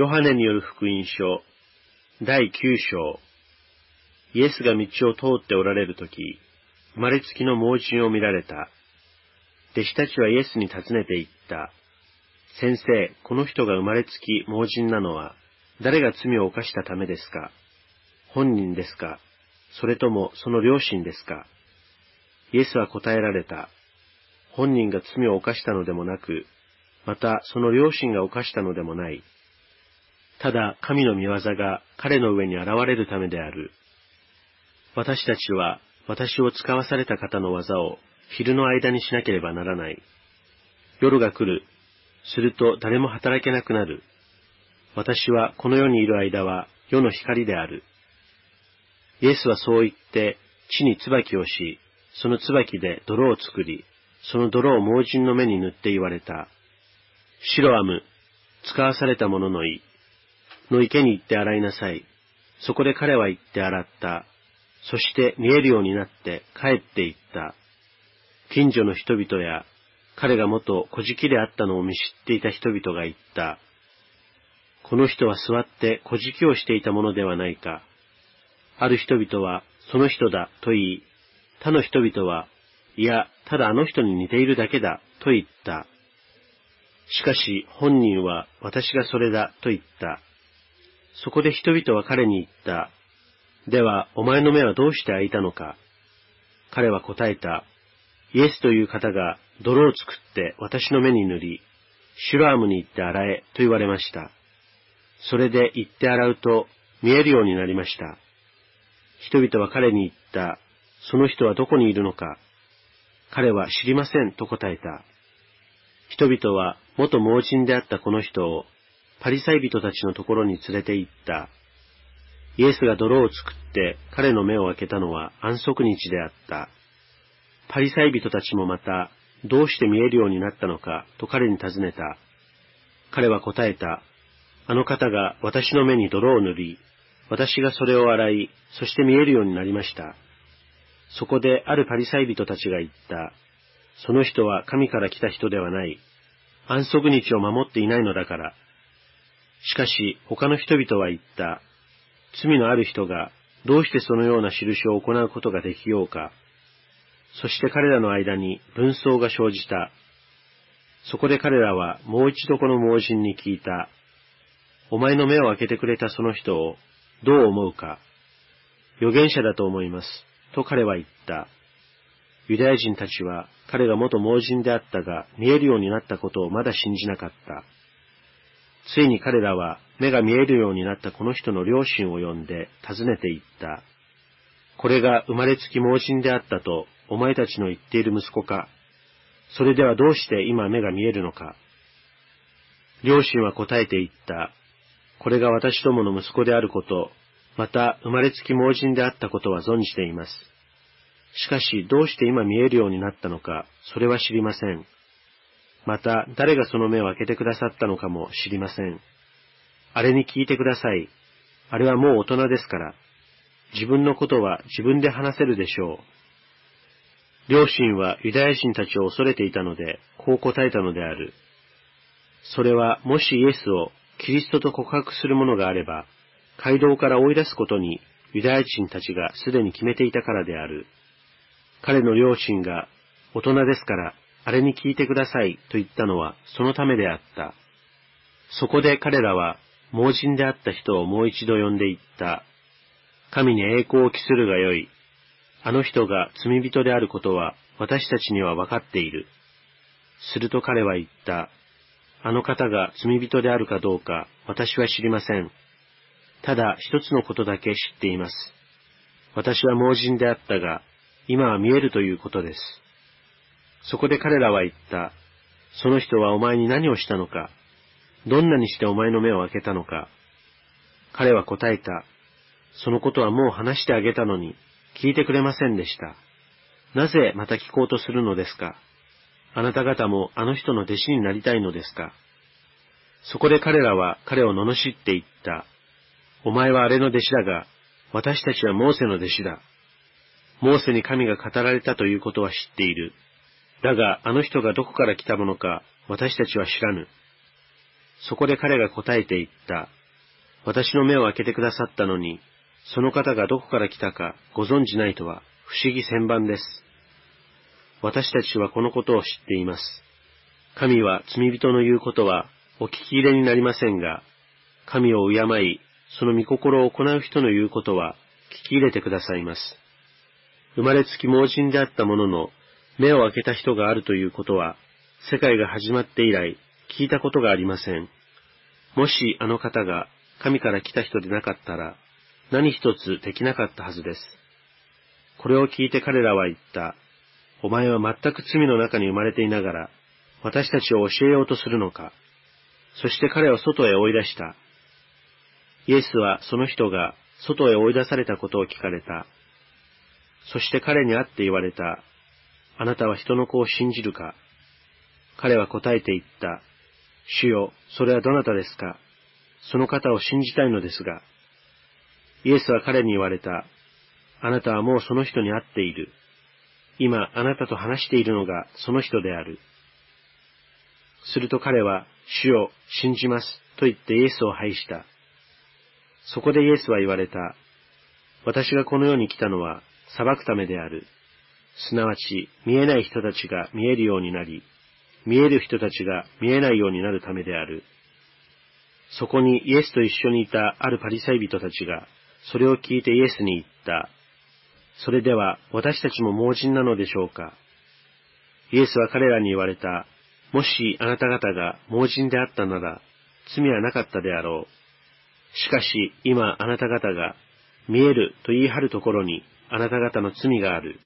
ヨハネによる福音書、第9章。イエスが道を通っておられるとき、生まれつきの盲人を見られた。弟子たちはイエスに尋ねて言った。先生、この人が生まれつき盲人なのは、誰が罪を犯したためですか？本人ですか？それともその両親ですか？イエスは答えられた。本人が罪を犯したのでもなく、またその両親が犯したのでもない。ただ神の見業が彼の上に現れるためである。私たちは私を使わされた方の技を昼の間にしなければならない。夜が来る。すると誰も働けなくなる。私はこの世にいる間は世の光である。イエスはそう言って地に椿をし、その椿で泥を作り、その泥を盲人の目に塗って言われた。シロアム、使わされた者の意。の池に行って洗いなさい。そこで彼は行って洗った。そして見えるようになって帰って行った。近所の人々や彼が元小じであったのを見知っていた人々が言った。この人は座って小じをしていたものではないか。ある人々はその人だと言い、他の人々は、いや、ただあの人に似ているだけだと言った。しかし本人は私がそれだと言った。そこで人々は彼に言った。では、お前の目はどうして開いたのか彼は答えた。イエスという方が泥を作って私の目に塗り、シュラームに行って洗えと言われました。それで行って洗うと見えるようになりました。人々は彼に言った。その人はどこにいるのか彼は知りませんと答えた。人々は元盲人であったこの人をパリサイ人たちのところに連れて行った。イエスが泥を作って彼の目を開けたのは安息日であった。パリサイ人たちもまた、どうして見えるようになったのかと彼に尋ねた。彼は答えた。あの方が私の目に泥を塗り、私がそれを洗い、そして見えるようになりました。そこであるパリサイ人たちが言った。その人は神から来た人ではない。安息日を守っていないのだから。しかし他の人々は言った。罪のある人がどうしてそのような印を行うことができようか。そして彼らの間に分相が生じた。そこで彼らはもう一度この盲人に聞いた。お前の目を開けてくれたその人をどう思うか。預言者だと思います。と彼は言った。ユダヤ人たちは彼が元盲人であったが見えるようになったことをまだ信じなかった。ついに彼らは目が見えるようになったこの人の両親を呼んで尋ねていった。これが生まれつき盲人であったとお前たちの言っている息子か。それではどうして今目が見えるのか。両親は答えていった。これが私どもの息子であること、また生まれつき盲人であったことは存じています。しかしどうして今見えるようになったのか、それは知りません。また誰がその目を開けてくださったのかも知りません。あれに聞いてください。あれはもう大人ですから。自分のことは自分で話せるでしょう。両親はユダヤ人たちを恐れていたので、こう答えたのである。それはもしイエスをキリストと告白するものがあれば、街道から追い出すことにユダヤ人たちがすでに決めていたからである。彼の両親が大人ですからあれに聞いてくださいと言ったのはそのためであった。そこで彼らは盲人であった人をもう一度呼んで言った。神に栄光を期するがよい。あの人が罪人であることは私たちには分かっている。すると彼は言った。あの方が罪人であるかどうか私は知りません。ただ一つのことだけ知っています。私は盲人であったが、今は見えるということです。そこで彼らは言った。その人はお前に何をしたのか？どんなにしてお前の目を開けたのか？彼は答えた。そのことはもう話してあげたのに、聞いてくれませんでした。なぜまた聞こうとするのですか？あなた方もあの人の弟子になりたいのですか？そこで彼らは彼を罵って言った。お前はあれの弟子だが、私たちはモーセの弟子だ。モーセに神が語られたということは知っている。だがあの人がどこから来たものか私たちは知らぬ。そこで彼が答えて言った。私の目を開けてくださったのに、その方がどこから来たかご存じないとは不思議千番です。私たちはこのことを知っています。神は罪人の言うことはお聞き入れになりませんが、神を敬い、その御心を行う人の言うことは聞き入れてくださいます。生まれつき盲人であったものの、目を開けた人があるということは、世界が始まって以来、聞いたことがありません。もしあの方が神から来た人でなかったら、何一つできなかったはずです。これを聞いて彼らは言った。お前は全く罪の中に生まれていながら、私たちを教えようとするのか。そして彼を外へ追い出した。イエスはその人が外へ追い出されたことを聞かれた。そして彼に会って言われた。あなたは人の子を信じるか？彼は答えて言った。主よ、それはどなたですか？その方を信じたいのですが。イエスは彼に言われた。あなたはもうその人に会っている。今、あなたと話しているのがその人である。すると彼は、主よ、信じます、と言ってイエスを拝した。そこでイエスは言われた。私がこの世に来たのは、裁くためである。すなわち、見えない人たちが見えるようになり、見える人たちが見えないようになるためである。そこにイエスと一緒にいたあるパリサイ人たちが、それを聞いてイエスに言った。それでは私たちも盲人なのでしょうかイエスは彼らに言われた。もしあなた方が盲人であったなら、罪はなかったであろう。しかし今あなた方が見えると言い張るところにあなた方の罪がある。